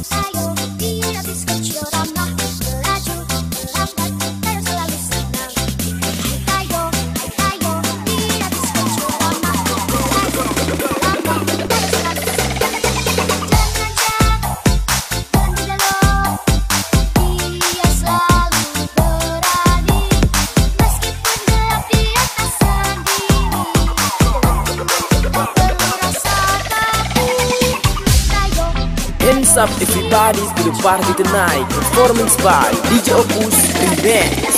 I everybody to the party tonight Performance by DJ Opus Remix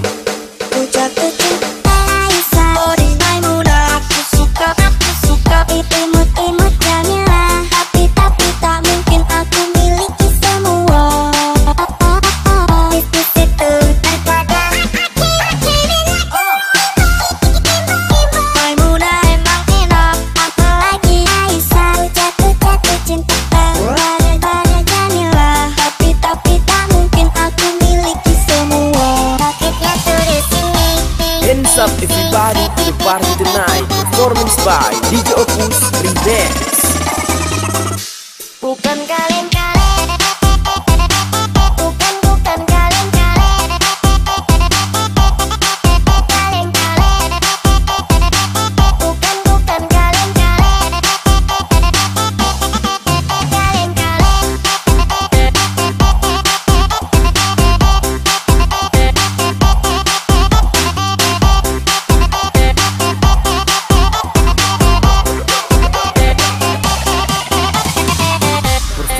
party tonight, performance by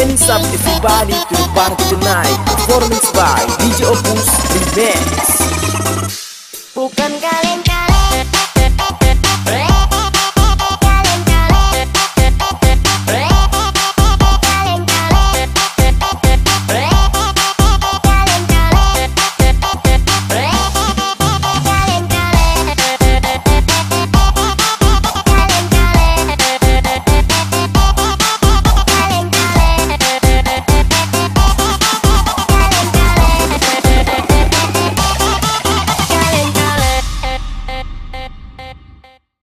Up everybody to the party tonight. Performance by DJ Opus Remix. Bukan kalian